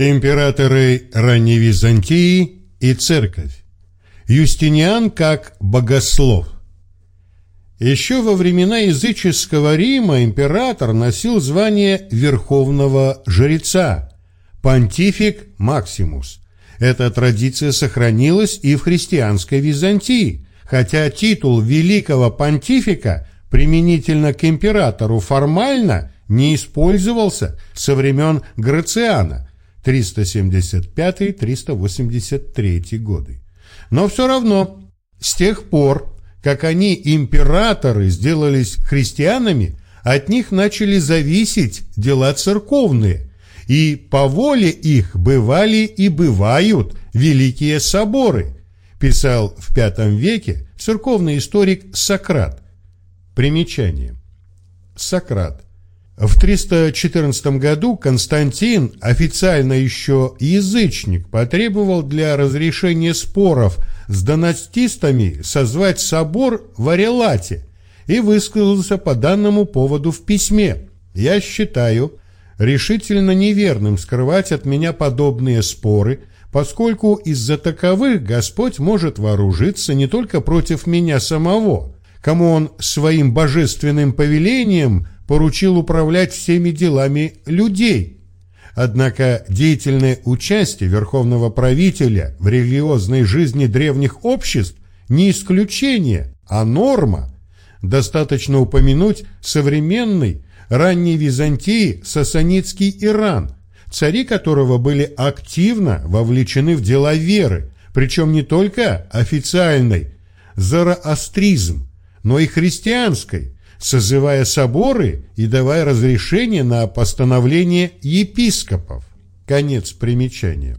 Императоры ранней Византии и церковь. Юстиниан как богослов. Еще во времена языческого Рима император носил звание верховного жреца, понтифик Максимус. Эта традиция сохранилась и в христианской Византии, хотя титул великого понтифика применительно к императору формально не использовался со времен Грациана, 375-383 годы. Но все равно, с тех пор, как они, императоры, сделались христианами, от них начали зависеть дела церковные, и по воле их бывали и бывают великие соборы, писал в V веке церковный историк Сократ. Примечание. Сократ в 314 году Константин, официально еще язычник, потребовал для разрешения споров с донатистами созвать собор в Арелате и высказался по данному поводу в письме. «Я считаю решительно неверным скрывать от меня подобные споры, поскольку из-за таковых Господь может вооружиться не только против меня самого, кому Он своим божественным повелением – поручил управлять всеми делами людей. Однако деятельное участие верховного правителя в религиозной жизни древних обществ не исключение, а норма. Достаточно упомянуть современный, ранней Византии сасанитский Иран, цари которого были активно вовлечены в дела веры, причем не только официальной, зороастризм, но и христианской, созывая соборы и давая разрешение на постановление епископов. Конец примечания.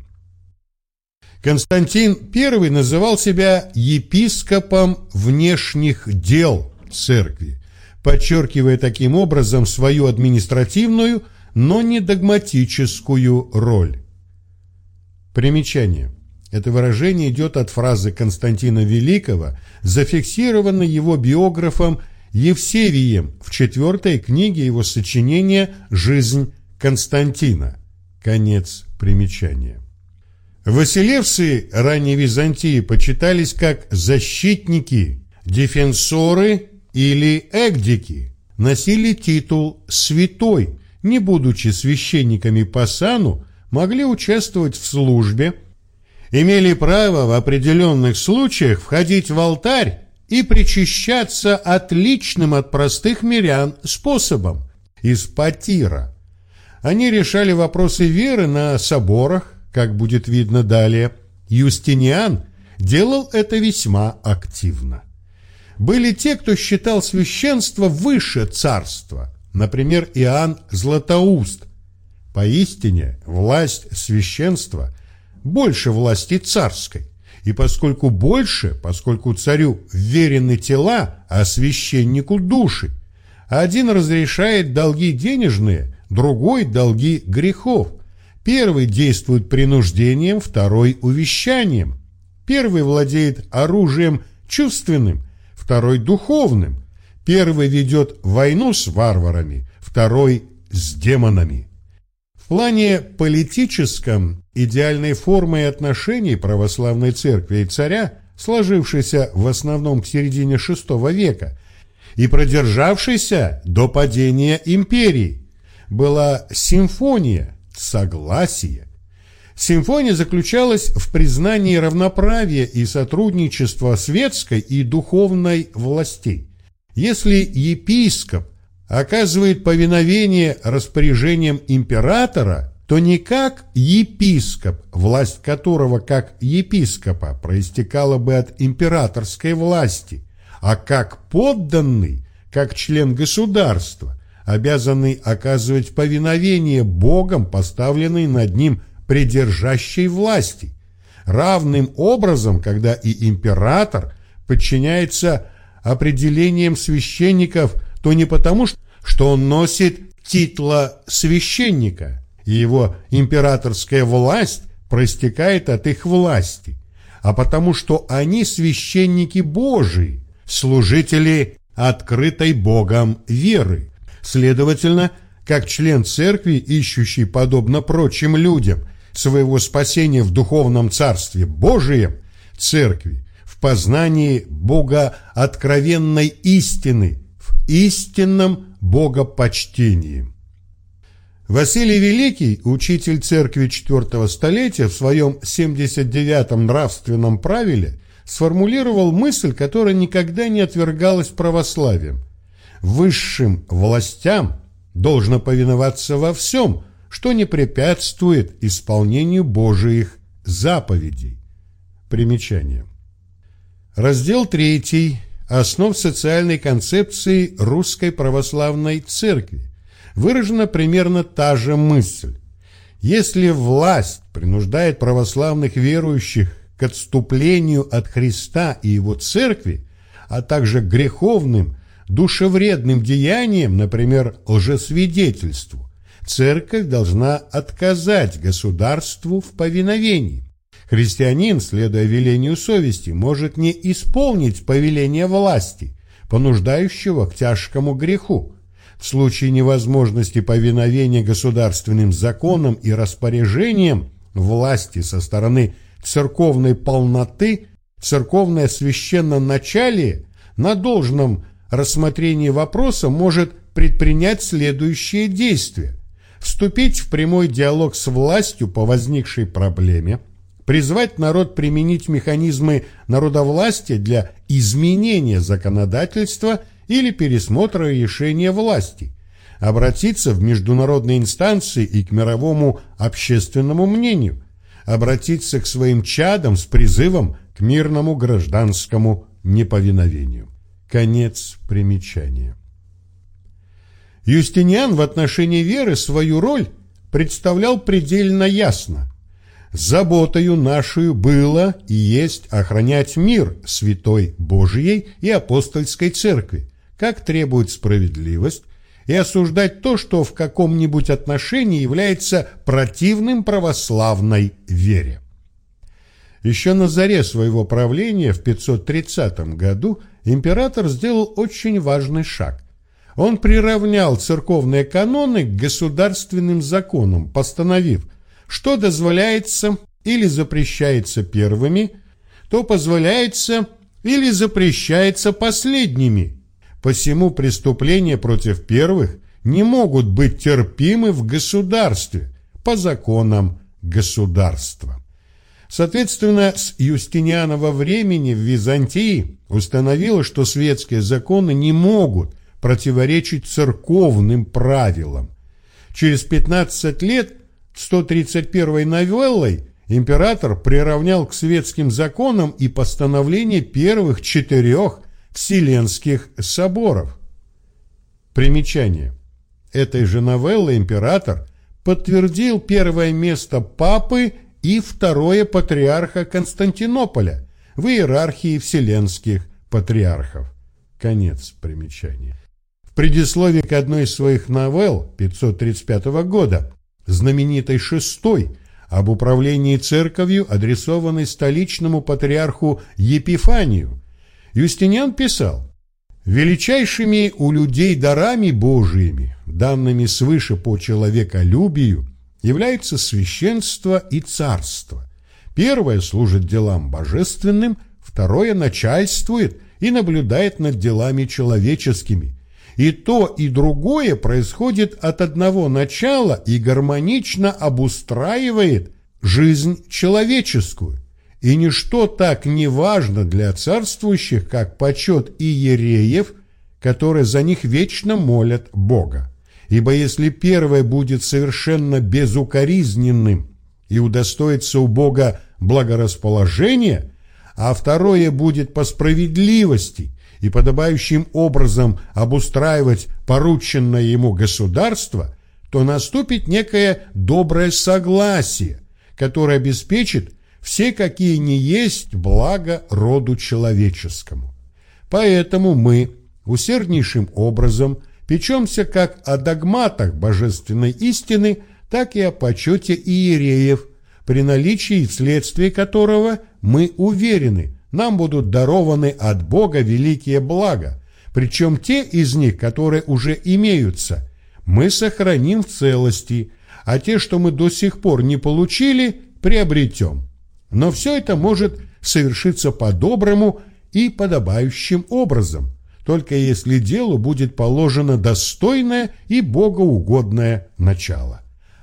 Константин I называл себя епископом внешних дел церкви, подчеркивая таким образом свою административную, но не догматическую роль. Примечание. Это выражение идет от фразы Константина Великого, зафиксированной его биографом Евсевием в четвертой книге его сочинения «Жизнь Константина». Конец примечания. Василевцы ранней Византии почитались как защитники, дефенсоры или эгдики, носили титул «святой», не будучи священниками по сану, могли участвовать в службе, имели право в определенных случаях входить в алтарь и причащаться отличным от простых мирян способом – из патира. Они решали вопросы веры на соборах, как будет видно далее. Юстиниан делал это весьма активно. Были те, кто считал священство выше царства, например, Иоанн Златоуст. Поистине, власть священства больше власти царской. И поскольку больше, поскольку царю верены тела, а священнику души, один разрешает долги денежные, другой – долги грехов. Первый действует принуждением, второй – увещанием. Первый владеет оружием чувственным, второй – духовным. Первый ведет войну с варварами, второй – с демонами. Плане политическом идеальной формой отношений православной церкви и царя, сложившейся в основном к середине VI века и продержавшейся до падения империи, была симфония, согласие. Симфония заключалась в признании равноправия и сотрудничества светской и духовной властей. Если епископ оказывает повиновение распоряжениям императора – то не как епископ, власть которого как епископа проистекала бы от императорской власти, а как подданный, как член государства, обязанный оказывать повиновение Богом, поставленной над ним придержащей власти. Равным образом, когда и император подчиняется определениям священников, то не потому, что он носит титла священника, и его императорская власть проистекает от их власти, а потому что они священники Божии, служители открытой Богом веры. Следовательно, как член церкви, ищущий, подобно прочим людям, своего спасения в духовном царстве Божием, церкви, в познании Бога откровенной истины, в истинном богопочтении. Василий Великий, учитель церкви IV столетия, в своем 79-м нравственном правиле сформулировал мысль, которая никогда не отвергалась православием. Высшим властям должно повиноваться во всем, что не препятствует исполнению Божиих заповедей. Примечание. Раздел 3. Основ социальной концепции Русской Православной Церкви выражена примерно та же мысль. Если власть принуждает православных верующих к отступлению от Христа и Его Церкви, а также греховным, душевредным деяниям, например, лжесвидетельству, Церковь должна отказать государству в повиновении. Христианин, следуя велению совести, может не исполнить повеление власти, понуждающего к тяжкому греху, в случае невозможности повиновения государственным законам и распоряжениям власти со стороны церковной полноты, церковное священноначалие на должном рассмотрении вопроса может предпринять следующие действия. Вступить в прямой диалог с властью по возникшей проблеме, призвать народ применить механизмы народовластия для изменения законодательства – или пересмотра решения власти, обратиться в международные инстанции и к мировому общественному мнению, обратиться к своим чадам с призывом к мирному гражданскому неповиновению. Конец примечания. Юстиниан в отношении веры свою роль представлял предельно ясно. «Заботою нашою было и есть охранять мир святой Божией и апостольской церкви, как требует справедливость, и осуждать то, что в каком-нибудь отношении является противным православной вере. Еще на заре своего правления в 530 году император сделал очень важный шаг. Он приравнял церковные каноны к государственным законам, постановив, что дозволяется или запрещается первыми, то позволяется или запрещается последними, Посему преступления против первых не могут быть терпимы в государстве по законам государства. Соответственно, с Юстинианова времени в Византии установилось, что светские законы не могут противоречить церковным правилам. Через 15 лет 131 новеллой император приравнял к светским законам и постановление первых четырех Вселенских соборов. Примечание. Этой же новеллой император подтвердил первое место папы и второе патриарха Константинополя в иерархии вселенских патриархов. Конец примечания. В предисловии к одной из своих новелл 535 года, знаменитой шестой, об управлении церковью, адресованной столичному патриарху Епифанию, Юстиниан писал, «Величайшими у людей дарами Божиими, данными свыше по человеколюбию, является священство и царство. Первое служит делам божественным, второе начальствует и наблюдает над делами человеческими. И то, и другое происходит от одного начала и гармонично обустраивает жизнь человеческую и ничто так не важно для царствующих, как почет иереев, которые за них вечно молят Бога. Ибо если первое будет совершенно безукоризненным и удостоится у Бога благорасположения, а второе будет по справедливости и подобающим образом обустраивать порученное ему государство, то наступит некое доброе согласие, которое обеспечит все какие не есть благо роду человеческому. Поэтому мы усерднейшим образом печемся как о догматах божественной истины, так и о почете иереев, при наличии вследствие которого мы уверены, нам будут дарованы от Бога великие блага, причем те из них, которые уже имеются, мы сохраним в целости, а те, что мы до сих пор не получили, приобретем. Но все это может совершиться по-доброму и подобающим образом, только если делу будет положено достойное и богоугодное начало.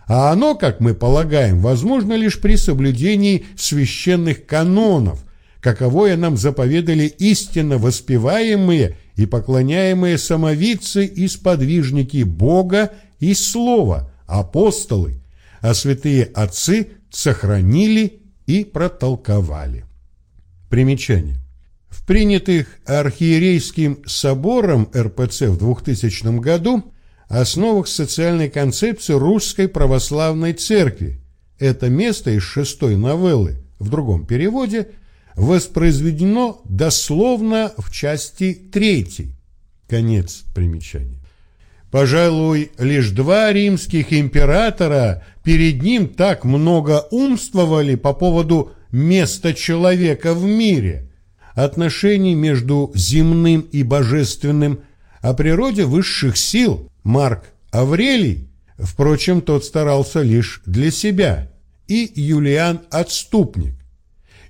А оно, как мы полагаем, возможно лишь при соблюдении священных канонов, каковое нам заповедали истинно воспеваемые и поклоняемые самовидцы и сподвижники Бога и Слова, апостолы, а святые отцы сохранили и протолковали. Примечание. В принятых архиерейским собором РПЦ в 2000 году основах социальной концепции русской православной церкви. Это место из шестой новеллы в другом переводе воспроизведено дословно в части третьей. Конец примечания. Пожалуй, лишь два римских императора перед ним так много умствовали по поводу места человека в мире, отношений между земным и божественным, о природе высших сил Марк Аврелий, впрочем, тот старался лишь для себя, и Юлиан Отступник.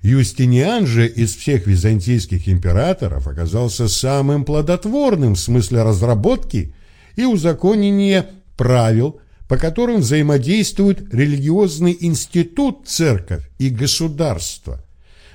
Юстиниан же из всех византийских императоров оказался самым плодотворным в смысле разработки и узаконения правил, по которым взаимодействуют религиозный институт, церковь и государство.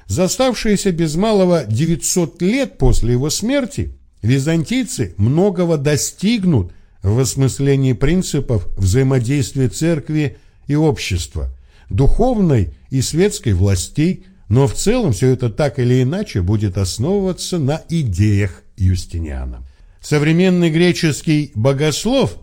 За оставшиеся без малого 900 лет после его смерти византийцы многого достигнут в осмыслении принципов взаимодействия церкви и общества, духовной и светской властей, но в целом все это так или иначе будет основываться на идеях Юстиниана. Современный греческий богослов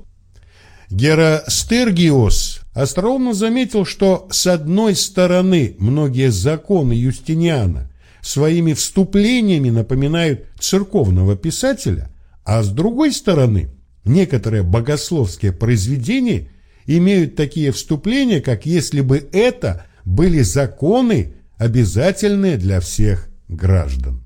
Геростергиос остроумно заметил, что с одной стороны многие законы Юстиниана своими вступлениями напоминают церковного писателя, а с другой стороны некоторые богословские произведения имеют такие вступления, как если бы это были законы, обязательные для всех граждан.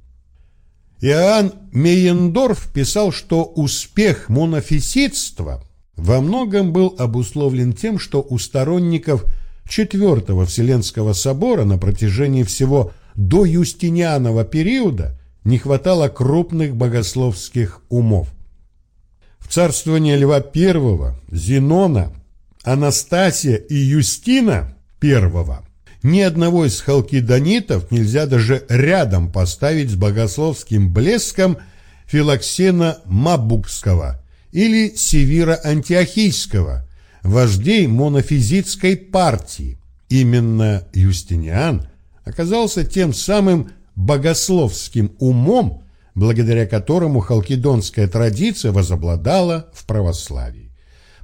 Иоанн Мейендорф писал, что успех монофиситства во многом был обусловлен тем, что у сторонников Четвертого Вселенского собора на протяжении всего до Юстинианова периода не хватало крупных богословских умов. В царствование Льва I, Зенона, Анастасия и Юстина I ни одного из халкидонитов нельзя даже рядом поставить с богословским блеском Филоксена Мабукского или Севира Антиохийского, вождей монофизитской партии. Именно Юстиниан оказался тем самым богословским умом, благодаря которому халкидонская традиция возобладала в православии.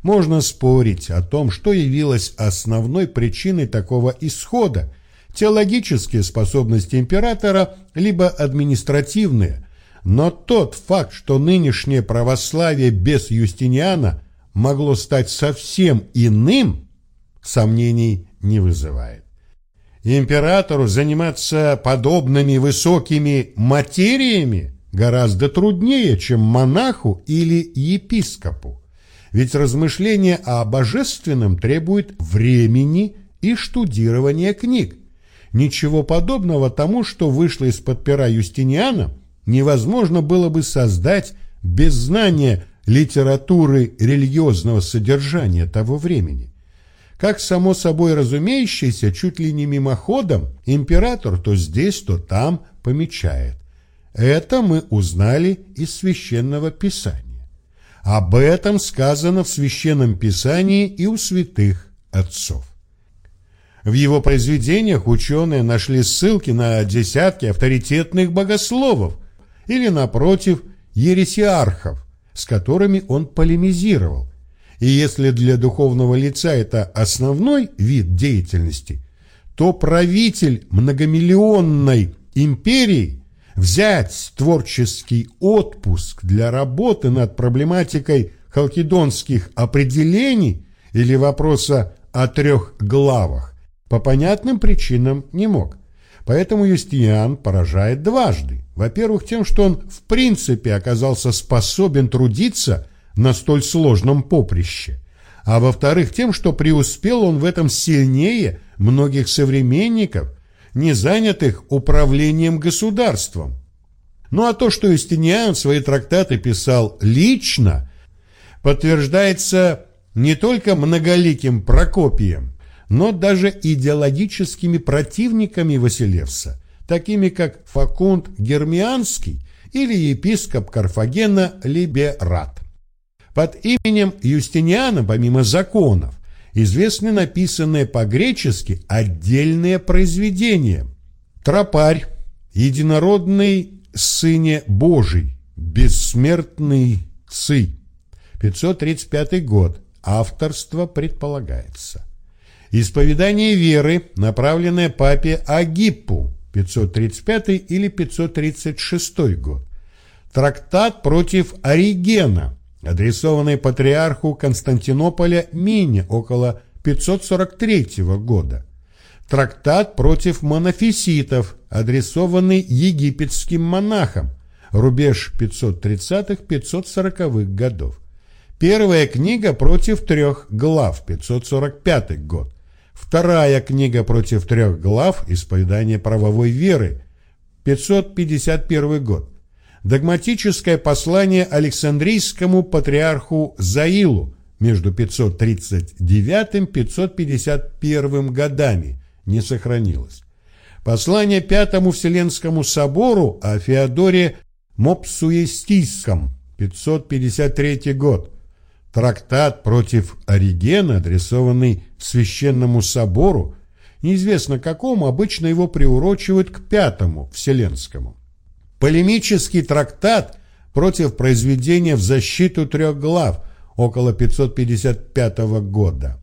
Можно спорить о том, что явилось основной причиной такого исхода – теологические способности императора, либо административные. Но тот факт, что нынешнее православие без Юстиниана могло стать совсем иным, сомнений не вызывает. Императору заниматься подобными высокими материями гораздо труднее, чем монаху или епископу. Ведь размышление о божественном требует времени и штудирования книг. Ничего подобного тому, что вышло из-под пера Юстиниана, невозможно было бы создать без знания литературы религиозного содержания того времени. Как само собой разумеющееся, чуть ли не мимоходом, император то здесь, то там помечает. Это мы узнали из священного писания. Об этом сказано в Священном Писании и у святых отцов. В его произведениях ученые нашли ссылки на десятки авторитетных богословов или, напротив, ересиархов, с которыми он полемизировал. И если для духовного лица это основной вид деятельности, то правитель многомиллионной империи взять творческий отпуск для работы над проблематикой халкидонских определений или вопроса о трех главах по понятным причинам не мог. Поэтому Юстиниан поражает дважды. Во-первых, тем, что он в принципе оказался способен трудиться на столь сложном поприще. а во-вторых тем, что преуспел он в этом сильнее многих современников, не занятых управлением государством. Ну а то, что Юстиниан свои трактаты писал лично, подтверждается не только многоликим Прокопием, но даже идеологическими противниками Василевса, такими как Факунд Гермианский или епископ Карфагена Либерат. Под именем Юстиниана, помимо законов, известны написанные по-гречески отдельные произведения. Тропарь, единородный сыне Божий, бессмертный сы. 535 год. Авторство предполагается. Исповедание веры, направленное папе Агиппу, 535 или 536 год. Трактат против Оригена, адресованный патриарху Константинополя Мине около 543 года. Трактат против монофиситов, адресованный египетским монахам, рубеж 530-540 годов. Первая книга против трех глав, 545 год. Вторая книга против трех глав «Исповедание правовой веры», 551 год. Догматическое послание Александрийскому патриарху Заилу между 539-551 годами не сохранилось. Послание Пятому Вселенскому собору о Феодоре Мопсуестийском, 553 год. Трактат против Оригена, адресованный Священному собору, неизвестно какому, обычно его приурочивают к Пятому Вселенскому. Полемический трактат против произведения в защиту трех глав около 555 года.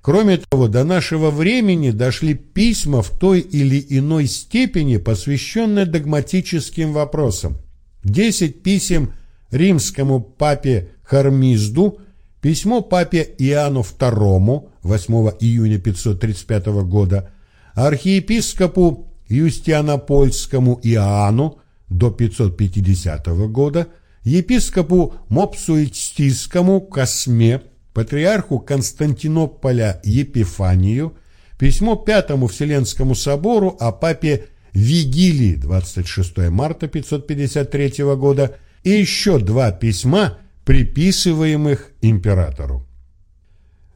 Кроме того, до нашего времени дошли письма в той или иной степени, посвященные догматическим вопросам. Десять писем римскому папе Хармизду, письмо папе Иоанну II 8 июня 535 года, архиепископу Юстианопольскому Иоанну до 550 года, епископу Мопсуитстийскому Косме, патриарху Константинополя Епифанию, письмо Пятому Вселенскому собору о папе Вигилии 26 марта 553 года и еще два письма, приписываемых императору.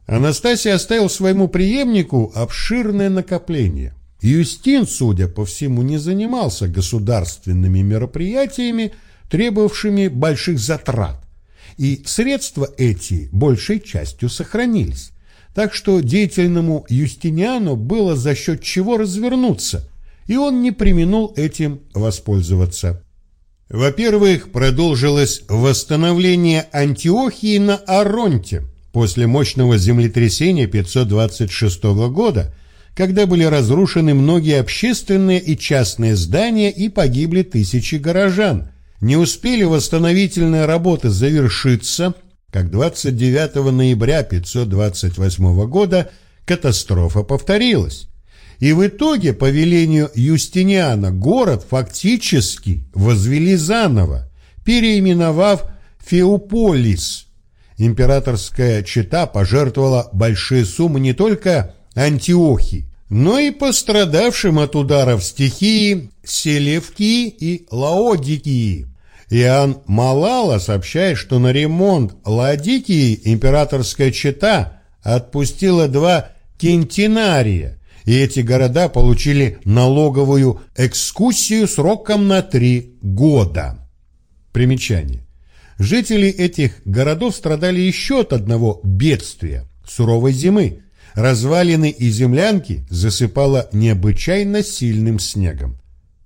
Анастасий оставил своему преемнику обширное накопление. Юстин, судя по всему, не занимался государственными мероприятиями, требовавшими больших затрат, и средства эти большей частью сохранились. Так что деятельному Юстиниану было за счет чего развернуться, и он не применул этим воспользоваться. Во-первых, продолжилось восстановление Антиохии на Аронте после мощного землетрясения 526 года, когда были разрушены многие общественные и частные здания и погибли тысячи горожан. Не успели восстановительные работы завершиться, как 29 ноября 528 года катастрофа повторилась. И в итоге, по велению Юстиниана, город фактически возвели заново, переименовав Феополис. Императорская чета пожертвовала большие суммы не только Антиохии, но и пострадавшим от ударов стихии Селевкии и Лаодикии. Иоанн Малала сообщает, что на ремонт Ладикии императорская чета отпустила два кентинария, и эти города получили налоговую экскурсию сроком на три года. Примечание. Жители этих городов страдали еще от одного бедствия – суровой зимы. Развалины и землянки засыпало необычайно сильным снегом.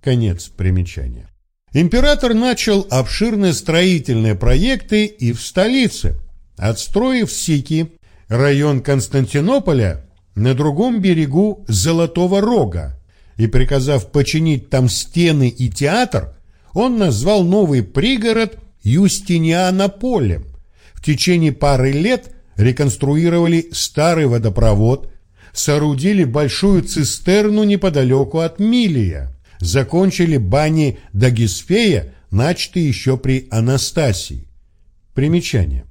Конец примечания. Император начал обширные строительные проекты и в столице, отстроив Сики, район Константинополя на другом берегу Золотого Рога, и, приказав починить там стены и театр, он назвал новый пригород Юстинианополем. В течение пары лет реконструировали старый водопровод, соорудили большую цистерну неподалеку от Милия, закончили бани Дагисфея, начатые еще при Анастасии. Примечание.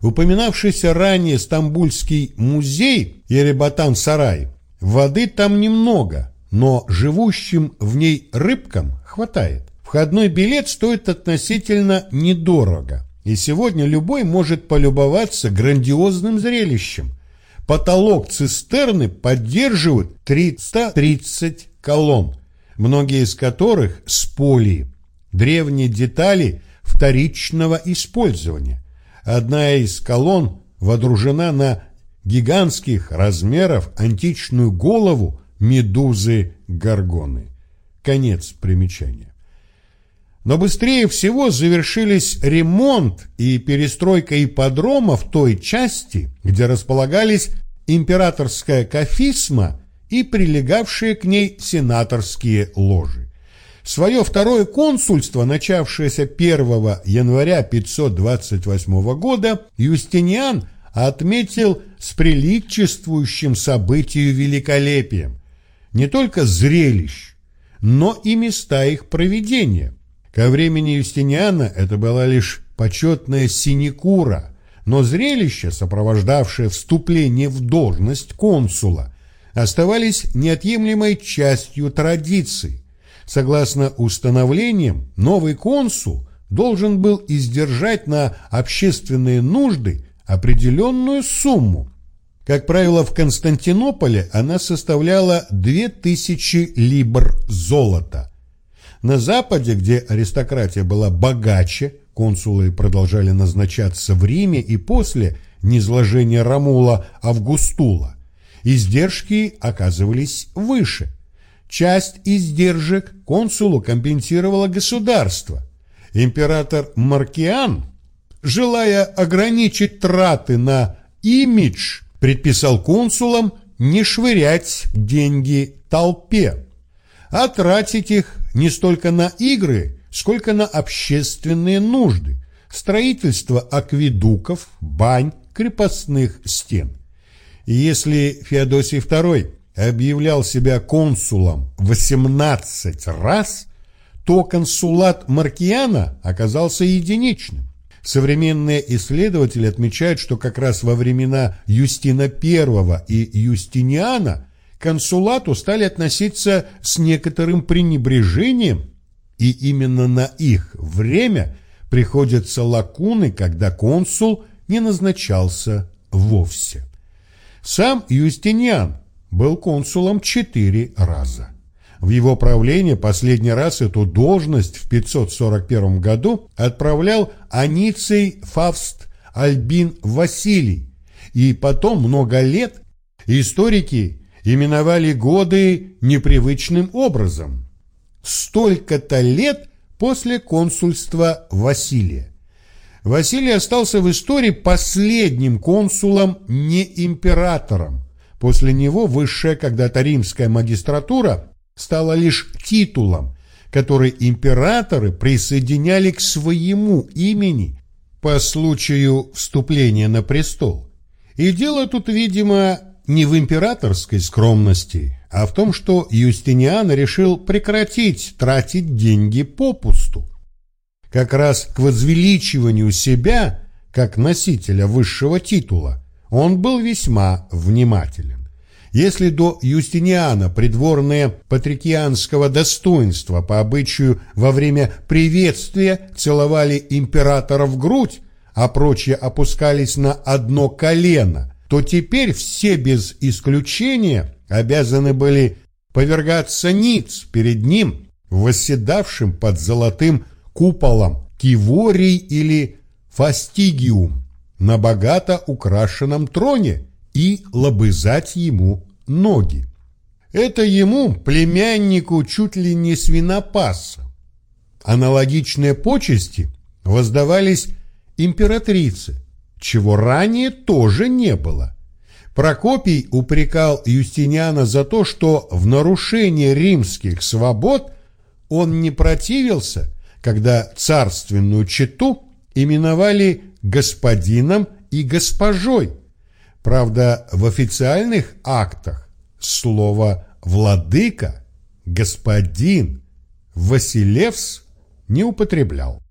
Упоминавшийся ранее Стамбульский музей Еребатан-Сарай, воды там немного, но живущим в ней рыбкам хватает. Входной билет стоит относительно недорого, и сегодня любой может полюбоваться грандиозным зрелищем. Потолок цистерны поддерживают 330 колонн, многие из которых с полии, древние детали вторичного использования. Одна из колонн водружена на гигантских размеров античную голову медузы Горгоны. Конец примечания. Но быстрее всего завершились ремонт и перестройка ипподрома в той части, где располагались императорская кафисма и прилегавшие к ней сенаторские ложи. Свое второе консульство, начавшееся 1 января 528 года, Юстиниан отметил с приличествующим событию великолепием не только зрелищ, но и места их проведения. Ко времени Юстиниана это была лишь почетная синекура, но зрелища, сопровождавшие вступление в должность консула, оставались неотъемлемой частью традиций. Согласно установлениям, новый консул должен был издержать на общественные нужды определенную сумму. Как правило, в Константинополе она составляла 2000 либр золота. На Западе, где аристократия была богаче, консулы продолжали назначаться в Риме и после низложения Рамула Августула, издержки оказывались выше – Часть издержек консулу компенсировало государство. Император Маркиан, желая ограничить траты на имидж, предписал консулам не швырять деньги толпе, а тратить их не столько на игры, сколько на общественные нужды, строительство акведуков, бань, крепостных стен. И если Феодосий II объявлял себя консулом 18 раз, то консулат Маркиана оказался единичным. Современные исследователи отмечают, что как раз во времена Юстина I и Юстиниана консулату стали относиться с некоторым пренебрежением, и именно на их время приходятся лакуны, когда консул не назначался вовсе. Сам Юстиниан был консулом четыре раза. В его правление последний раз эту должность в 541 году отправлял Аниций Фавст Альбин Василий, и потом много лет историки именовали годы непривычным образом. Столько-то лет после консульства Василия. Василий остался в истории последним консулом, не императором, После него высшая когда-то римская магистратура стала лишь титулом, который императоры присоединяли к своему имени по случаю вступления на престол. И дело тут, видимо, не в императорской скромности, а в том, что Юстиниан решил прекратить тратить деньги попусту. Как раз к возвеличиванию себя, как носителя высшего титула, он был весьма внимателен. Если до Юстиниана придворные патрикианского достоинства по обычаю во время приветствия целовали императора в грудь, а прочие опускались на одно колено, то теперь все без исключения обязаны были повергаться ниц перед ним, восседавшим под золотым куполом киворий или фастигиум на богато украшенном троне и лобызать ему ноги. Это ему, племяннику, чуть ли не свинопаса. Аналогичные почести воздавались императрице, чего ранее тоже не было. Прокопий упрекал Юстиниана за то, что в нарушение римских свобод он не противился, когда царственную чету именовали господином и госпожой. Правда, в официальных актах слово «владыка», «господин», «василевс» не употреблял.